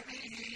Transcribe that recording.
به